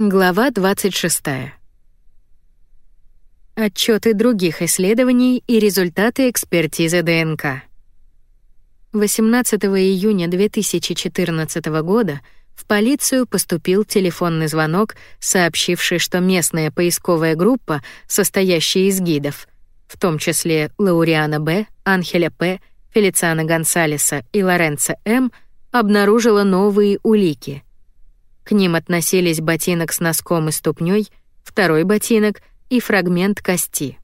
Глава 26. Отчеты других исследований и результаты экспертизы ДНК. 18 июня 2014 года в полицию поступил телефонный звонок, сообщивший, что местная поисковая группа, состоящая из гидов, в том числе Лауриана Б., Анхеля П., Фелициана Гонсалеса и Лоренцо М., обнаружила новые улики — к ним относились ботинок с носком и ступней, второй ботинок и фрагмент кости.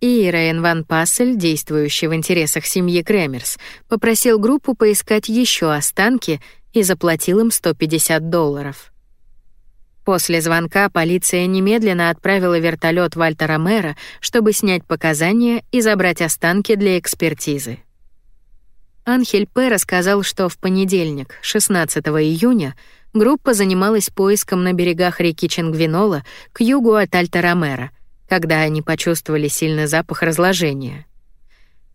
И Рейн Ван Пассель, действующий в интересах семьи Кремерс, попросил группу поискать еще останки и заплатил им 150 долларов. После звонка полиция немедленно отправила вертолет Вальтера Мэра, чтобы снять показания и забрать останки для экспертизы. Анхель П. рассказал, что в понедельник, 16 июня, группа занималась поиском на берегах реки Ченгвинола к югу от Альта-Ромеро, когда они почувствовали сильный запах разложения.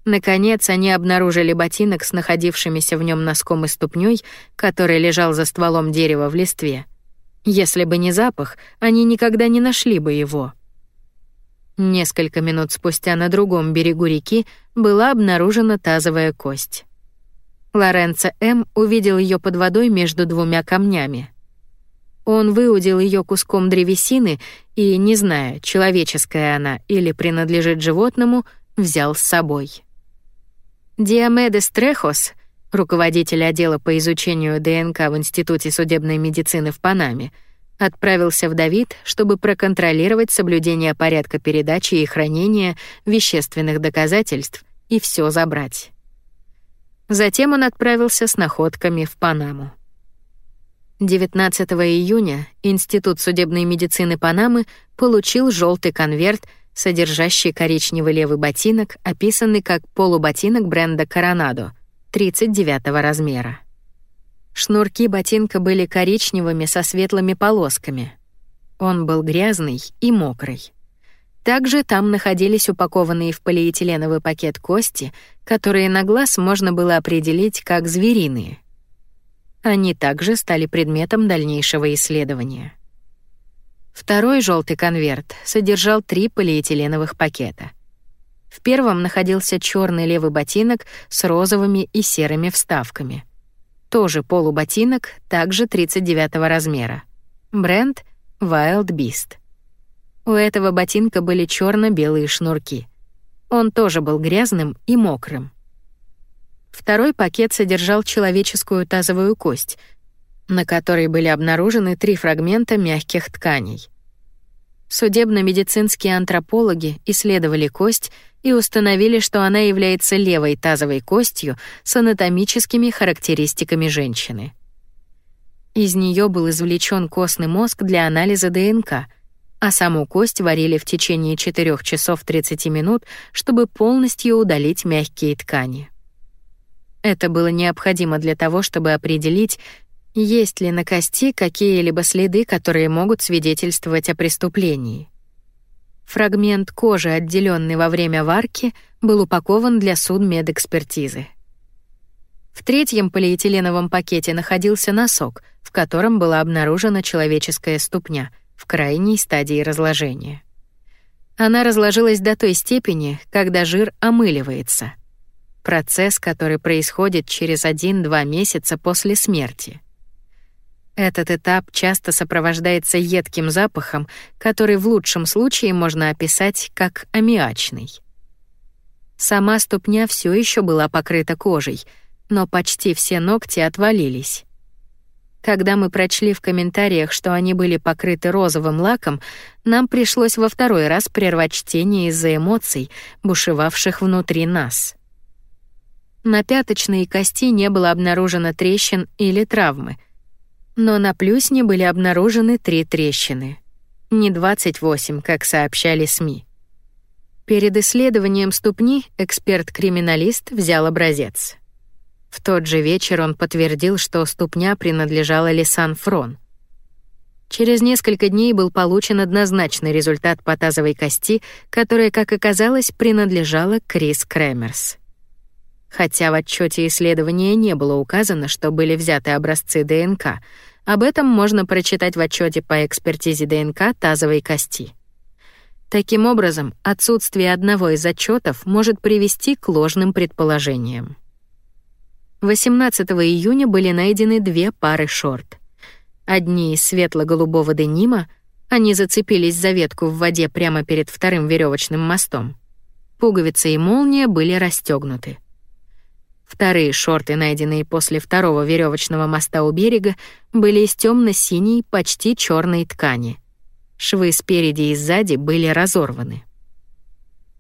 Наконец, они обнаружили ботинок с находившимися в нем носком и ступней, который лежал за стволом дерева в листве. Если бы не запах, они никогда не нашли бы его. Несколько минут спустя на другом берегу реки была обнаружена тазовая кость. Лоренцо М. увидел ее под водой между двумя камнями. Он выудил ее куском древесины и, не зная, человеческая она или принадлежит животному, взял с собой. Диомедес Трехос, руководитель отдела по изучению ДНК в Институте судебной медицины в Панаме, отправился в Давид, чтобы проконтролировать соблюдение порядка передачи и хранения вещественных доказательств и все забрать. Затем он отправился с находками в Панаму. 19 июня Институт судебной медицины Панамы получил желтый конверт, содержащий коричневый левый ботинок, описанный как полуботинок бренда Коронадо 39 размера. Шнурки ботинка были коричневыми со светлыми полосками. Он был грязный и мокрый. Также там находились упакованные в полиэтиленовый пакет кости, которые на глаз можно было определить как звериные. Они также стали предметом дальнейшего исследования. Второй желтый конверт содержал три полиэтиленовых пакета. В первом находился черный левый ботинок с розовыми и серыми вставками. Тоже полуботинок, также 39 размера. Бренд Wild Beast. У этого ботинка были черно белые шнурки. Он тоже был грязным и мокрым. Второй пакет содержал человеческую тазовую кость, на которой были обнаружены три фрагмента мягких тканей. Судебно-медицинские антропологи исследовали кость и установили, что она является левой тазовой костью с анатомическими характеристиками женщины. Из нее был извлечен костный мозг для анализа ДНК, а саму кость варили в течение 4 часов 30 минут, чтобы полностью удалить мягкие ткани. Это было необходимо для того, чтобы определить, есть ли на кости какие-либо следы, которые могут свидетельствовать о преступлении. Фрагмент кожи, отделенный во время варки, был упакован для судмедэкспертизы. В третьем полиэтиленовом пакете находился носок, в котором была обнаружена человеческая ступня — в крайней стадии разложения. Она разложилась до той степени, когда жир омыливается. Процесс, который происходит через 1-2 месяца после смерти. Этот этап часто сопровождается едким запахом, который в лучшем случае можно описать как аммиачный. Сама ступня все еще была покрыта кожей, но почти все ногти отвалились. Когда мы прочли в комментариях, что они были покрыты розовым лаком, нам пришлось во второй раз прервать чтение из-за эмоций, бушевавших внутри нас. На пяточной кости не было обнаружено трещин или травмы, но на плюсне были обнаружены три трещины. Не 28, как сообщали СМИ. Перед исследованием ступни эксперт-криминалист взял образец. В тот же вечер он подтвердил, что ступня принадлежала Лисан Фрон. Через несколько дней был получен однозначный результат по тазовой кости, которая, как оказалось, принадлежала Крис Кремерс. Хотя в отчете исследования не было указано, что были взяты образцы ДНК, Об этом можно прочитать в отчете по экспертизе ДНК тазовой кости. Таким образом, отсутствие одного из отчетов может привести к ложным предположениям. 18 июня были найдены две пары шорт. Одни из светло-голубого денима, они зацепились за ветку в воде прямо перед вторым веревочным мостом. Пуговицы и молния были расстегнуты. Вторые шорты, найденные после второго веревочного моста у берега, были из темно синей почти черной ткани. Швы спереди и сзади были разорваны.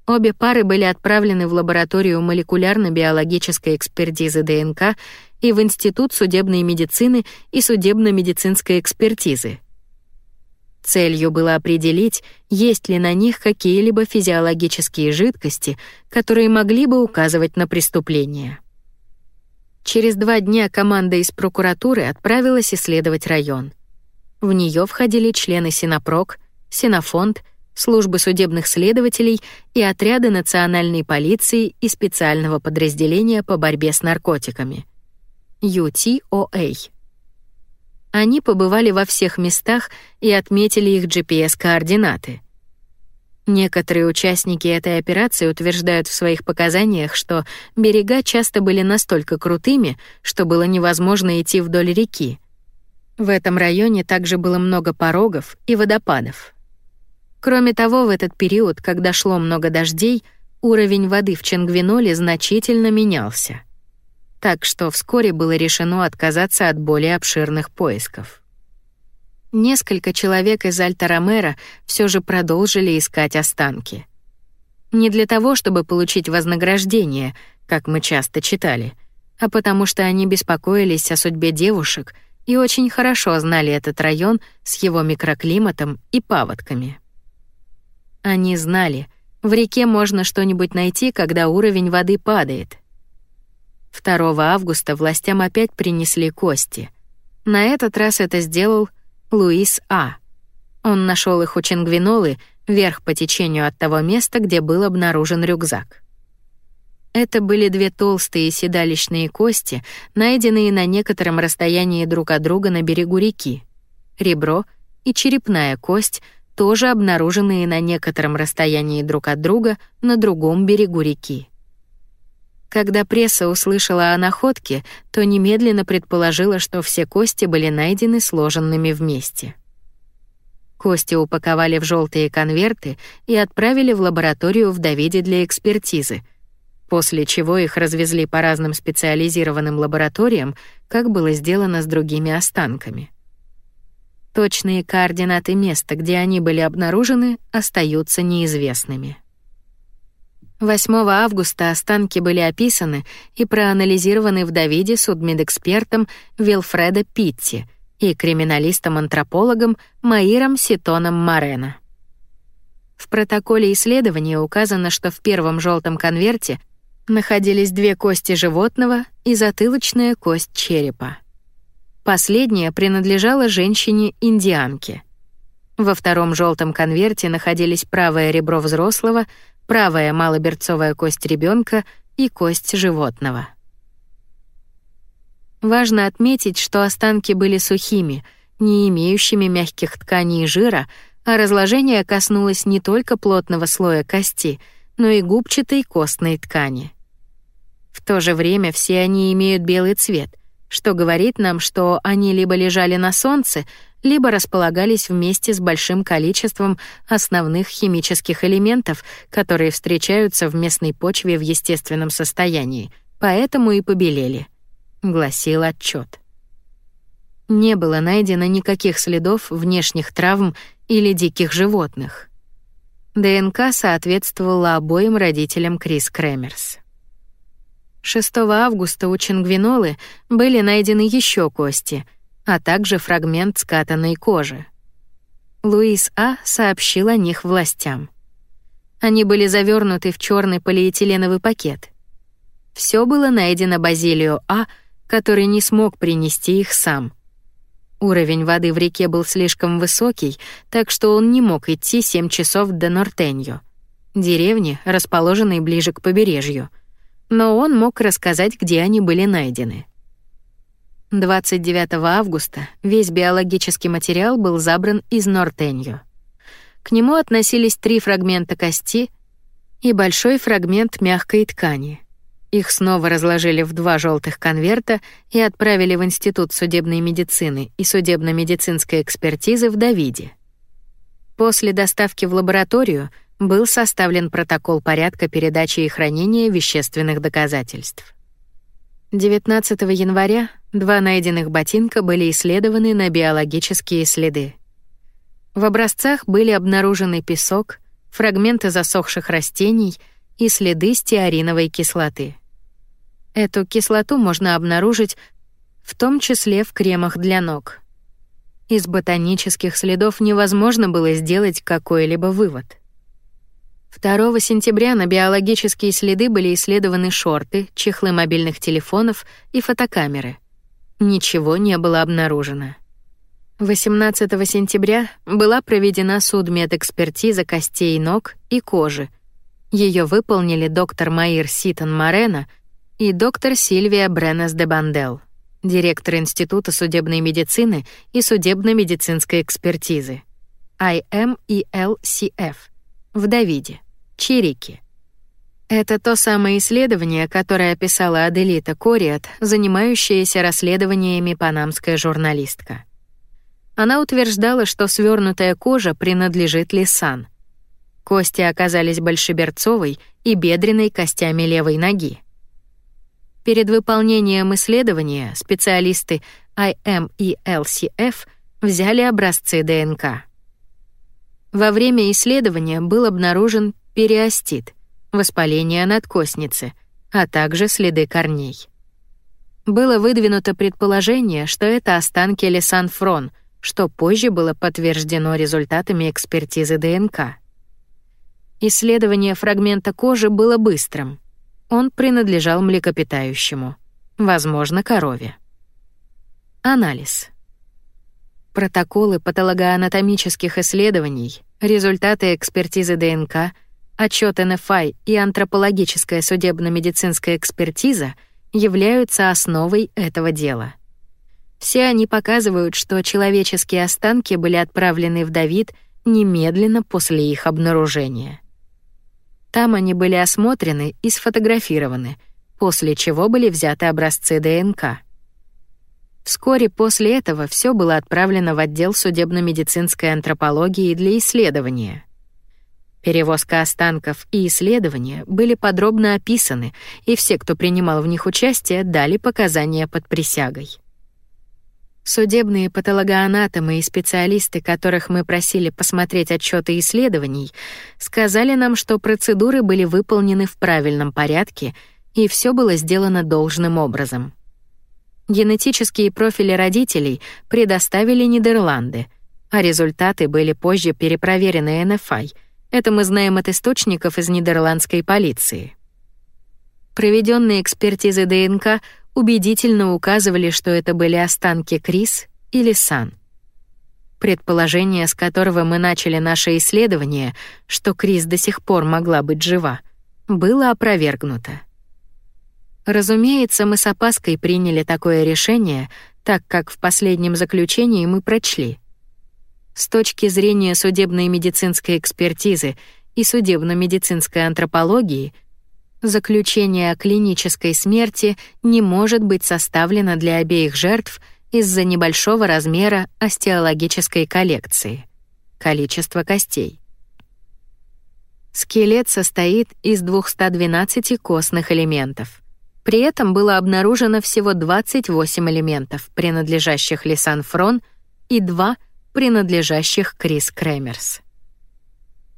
Обе пары были отправлены в лабораторию молекулярно-биологической экспертизы ДНК и в Институт судебной медицины и судебно-медицинской экспертизы. Целью было определить, есть ли на них какие-либо физиологические жидкости, которые могли бы указывать на преступление. Через два дня команда из прокуратуры отправилась исследовать район. В нее входили члены Синопрок, Синофонд, службы судебных следователей и отряды национальной полиции и специального подразделения по борьбе с наркотиками. UTOA. Они побывали во всех местах и отметили их GPS-координаты. Некоторые участники этой операции утверждают в своих показаниях, что берега часто были настолько крутыми, что было невозможно идти вдоль реки. В этом районе также было много порогов и водопадов. Кроме того, в этот период, когда шло много дождей, уровень воды в Ченгвиноле значительно менялся. Так что вскоре было решено отказаться от более обширных поисков несколько человек из Альта-Ромеро все же продолжили искать останки. Не для того, чтобы получить вознаграждение, как мы часто читали, а потому что они беспокоились о судьбе девушек и очень хорошо знали этот район с его микроклиматом и паводками. Они знали, в реке можно что-нибудь найти, когда уровень воды падает. 2 августа властям опять принесли кости. На этот раз это сделал Луис А. Он нашел их у Чингвинолы вверх по течению от того места, где был обнаружен рюкзак. Это были две толстые седалищные кости, найденные на некотором расстоянии друг от друга на берегу реки. Ребро и черепная кость тоже обнаруженные на некотором расстоянии друг от друга на другом берегу реки. Когда пресса услышала о находке, то немедленно предположила, что все кости были найдены сложенными вместе. Кости упаковали в желтые конверты и отправили в лабораторию в Давиде для экспертизы, после чего их развезли по разным специализированным лабораториям, как было сделано с другими останками. Точные координаты места, где они были обнаружены, остаются неизвестными. 8 августа останки были описаны и проанализированы в Давиде судмедэкспертом Вилфредо Питти и криминалистом-антропологом Маиром Ситоном Марена. В протоколе исследования указано, что в первом желтом конверте находились две кости животного и затылочная кость черепа. Последняя принадлежала женщине-индианке. Во втором желтом конверте находились правое ребро взрослого, правая малоберцовая кость ребенка и кость животного. Важно отметить, что останки были сухими, не имеющими мягких тканей и жира, а разложение коснулось не только плотного слоя кости, но и губчатой костной ткани. В то же время все они имеют белый цвет, что говорит нам, что они либо лежали на солнце, либо располагались вместе с большим количеством основных химических элементов, которые встречаются в местной почве в естественном состоянии, поэтому и побелели, гласил отчет. Не было найдено никаких следов внешних травм или диких животных. ДНК соответствовала обоим родителям Крис Кремерс. 6 августа у Чингвинолы были найдены еще кости — а также фрагмент скатанной кожи. Луис А. сообщил о них властям. Они были завернуты в черный полиэтиленовый пакет. Все было найдено Базилио А., который не смог принести их сам. Уровень воды в реке был слишком высокий, так что он не мог идти 7 часов до Нортеньо, деревни, расположенной ближе к побережью. Но он мог рассказать, где они были найдены. 29 августа весь биологический материал был забран из Нортенью. К нему относились три фрагмента кости и большой фрагмент мягкой ткани. Их снова разложили в два желтых конверта и отправили в Институт судебной медицины и судебно-медицинской экспертизы в Давиде. После доставки в лабораторию был составлен протокол порядка передачи и хранения вещественных доказательств. 19 января два найденных ботинка были исследованы на биологические следы. В образцах были обнаружены песок, фрагменты засохших растений и следы стеариновой кислоты. Эту кислоту можно обнаружить в том числе в кремах для ног. Из ботанических следов невозможно было сделать какой-либо вывод. 2 сентября на биологические следы были исследованы шорты, чехлы мобильных телефонов и фотокамеры. Ничего не было обнаружено. 18 сентября была проведена судмедэкспертиза костей ног и кожи. Ее выполнили доктор Маир Ситон Морено и доктор Сильвия Бреннес де Бандел директор Института судебной медицины и судебно-медицинской экспертизы, IMELCF, в Давиде, Чирики. Это то самое исследование, которое описала Аделита Кориат, занимающаяся расследованиями панамская журналистка. Она утверждала, что свернутая кожа принадлежит Лисан. Кости оказались большеберцовой и бедренной костями левой ноги. Перед выполнением исследования специалисты IM и LCF взяли образцы ДНК. Во время исследования был обнаружен периостит, воспаление надкостницы, а также следы корней. Было выдвинуто предположение, что это останки лесанфрон, что позже было подтверждено результатами экспертизы ДНК. Исследование фрагмента кожи было быстрым — он принадлежал млекопитающему, возможно, корове. Анализ. Протоколы патологоанатомических исследований, результаты экспертизы ДНК, отчет НФИ и антропологическая судебно-медицинская экспертиза являются основой этого дела. Все они показывают, что человеческие останки были отправлены в Давид немедленно после их обнаружения. Там они были осмотрены и сфотографированы, после чего были взяты образцы ДНК. Вскоре после этого все было отправлено в отдел судебно-медицинской антропологии для исследования. Перевозка останков и исследования были подробно описаны, и все, кто принимал в них участие, дали показания под присягой. Судебные патологоанатомы и специалисты, которых мы просили посмотреть отчеты исследований, сказали нам, что процедуры были выполнены в правильном порядке и все было сделано должным образом. Генетические профили родителей предоставили Нидерланды, а результаты были позже перепроверены НФИ. Это мы знаем от источников из нидерландской полиции. Проведенные экспертизы ДНК убедительно указывали, что это были останки Крис или Сан. Предположение, с которого мы начали наше исследование, что Крис до сих пор могла быть жива, было опровергнуто. Разумеется, мы с опаской приняли такое решение, так как в последнем заключении мы прочли. С точки зрения судебной медицинской экспертизы и судебно-медицинской антропологии — Заключение о клинической смерти не может быть составлено для обеих жертв из-за небольшого размера остеологической коллекции — количество костей. Скелет состоит из 212 костных элементов. При этом было обнаружено всего 28 элементов, принадлежащих Лисан Фрон, и два, принадлежащих Крис Кремерс.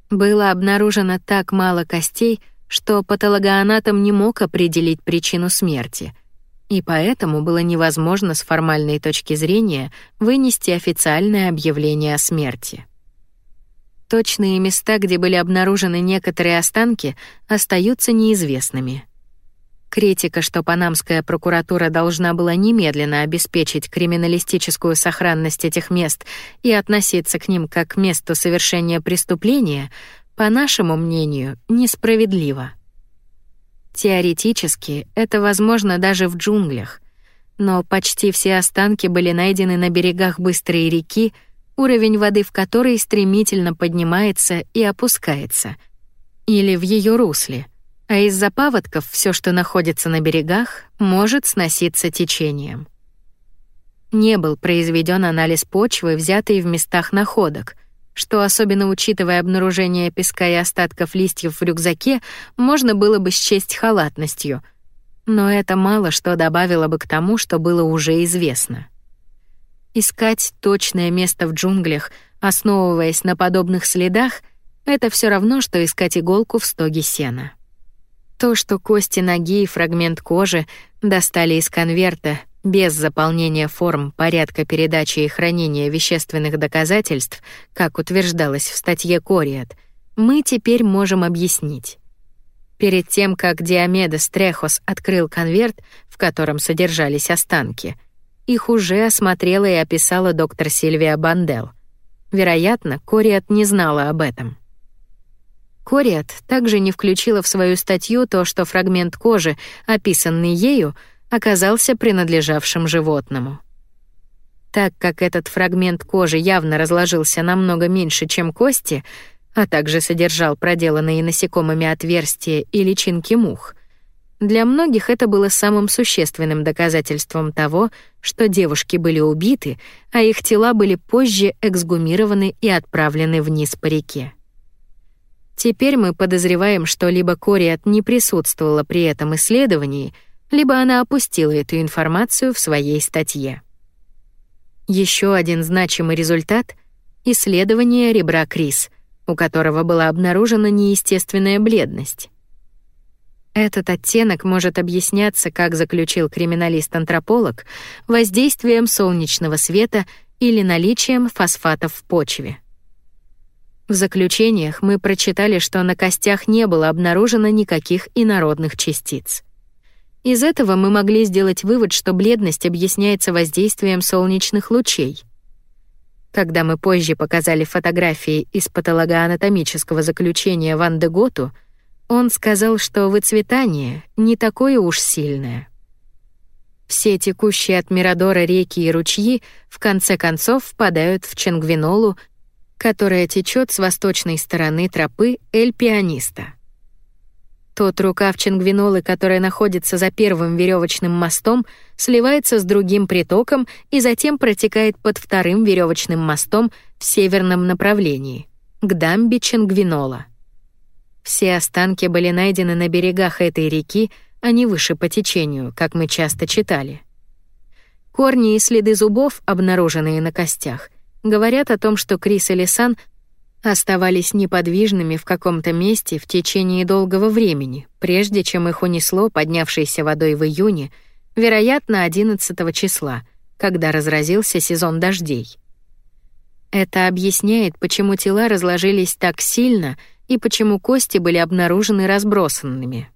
Было обнаружено так мало костей, что патологоанатом не мог определить причину смерти, и поэтому было невозможно с формальной точки зрения вынести официальное объявление о смерти. Точные места, где были обнаружены некоторые останки, остаются неизвестными. Критика, что панамская прокуратура должна была немедленно обеспечить криминалистическую сохранность этих мест и относиться к ним как к месту совершения преступления, по нашему мнению, несправедливо. Теоретически это возможно даже в джунглях, но почти все останки были найдены на берегах быстрой реки, уровень воды в которой стремительно поднимается и опускается, или в ее русле, а из-за паводков все, что находится на берегах, может сноситься течением. Не был произведен анализ почвы, взятый в местах находок, что, особенно учитывая обнаружение песка и остатков листьев в рюкзаке, можно было бы счесть халатностью. Но это мало что добавило бы к тому, что было уже известно. Искать точное место в джунглях, основываясь на подобных следах, это все равно, что искать иголку в стоге сена. То, что кости ноги и фрагмент кожи достали из конверта, без заполнения форм порядка передачи и хранения вещественных доказательств, как утверждалось в статье Кориат, мы теперь можем объяснить. Перед тем, как Диомедес Трехос открыл конверт, в котором содержались останки, их уже осмотрела и описала доктор Сильвия Бандел. Вероятно, Кориат не знала об этом. Кориат также не включила в свою статью то, что фрагмент кожи, описанный ею, оказался принадлежавшим животному. Так как этот фрагмент кожи явно разложился намного меньше, чем кости, а также содержал проделанные насекомыми отверстия и личинки мух, для многих это было самым существенным доказательством того, что девушки были убиты, а их тела были позже эксгумированы и отправлены вниз по реке. Теперь мы подозреваем, что либо Кориат не присутствовала при этом исследовании — либо она опустила эту информацию в своей статье. Еще один значимый результат — исследование ребра Крис, у которого была обнаружена неестественная бледность. Этот оттенок может объясняться, как заключил криминалист-антрополог, воздействием солнечного света или наличием фосфатов в почве. В заключениях мы прочитали, что на костях не было обнаружено никаких инородных частиц. Из этого мы могли сделать вывод, что бледность объясняется воздействием солнечных лучей. Когда мы позже показали фотографии из патологоанатомического заключения Ван де Готу, он сказал, что выцветание не такое уж сильное. Все текущие от Мирадора реки и ручьи в конце концов впадают в Ченгвинолу, которая течет с восточной стороны тропы Эль-Пианиста. Тот рукав Чингвинолы, который находится за первым веревочным мостом, сливается с другим притоком и затем протекает под вторым веревочным мостом в северном направлении, к дамбе Чингвинола. Все останки были найдены на берегах этой реки, а не выше по течению, как мы часто читали. Корни и следы зубов, обнаруженные на костях, говорят о том, что Крис и Лисан оставались неподвижными в каком-то месте в течение долгого времени, прежде чем их унесло поднявшейся водой в июне, вероятно, 11 числа, когда разразился сезон дождей. Это объясняет, почему тела разложились так сильно и почему кости были обнаружены разбросанными.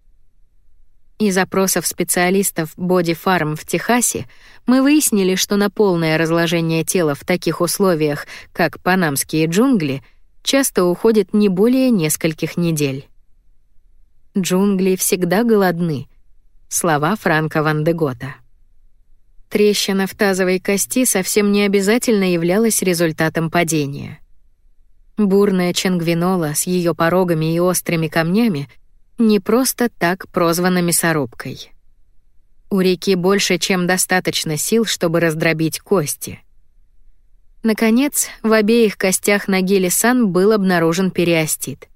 Из опросов специалистов Body Farm в Техасе мы выяснили, что на полное разложение тела в таких условиях, как панамские джунгли, часто уходит не более нескольких недель. Джунгли всегда голодны. Слова Франка Ван де Гота. Трещина в тазовой кости совсем не обязательно являлась результатом падения. Бурная Ченгвинола с ее порогами и острыми камнями не просто так прозвана мясорубкой. У реки больше, чем достаточно сил, чтобы раздробить кости — Наконец, в обеих костях ноги Лисан был обнаружен периостит.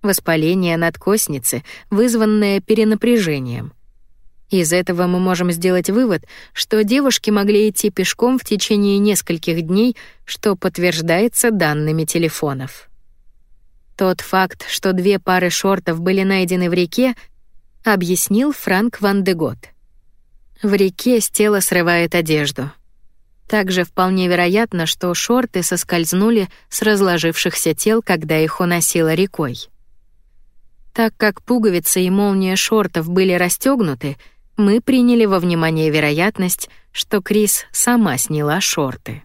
Воспаление надкостницы, вызванное перенапряжением. Из этого мы можем сделать вывод, что девушки могли идти пешком в течение нескольких дней, что подтверждается данными телефонов. Тот факт, что две пары шортов были найдены в реке, объяснил Франк Ван де Гот. В реке с тела срывает одежду. Также вполне вероятно, что шорты соскользнули с разложившихся тел, когда их уносило рекой. Так как пуговицы и молния шортов были расстегнуты, мы приняли во внимание вероятность, что Крис сама сняла шорты.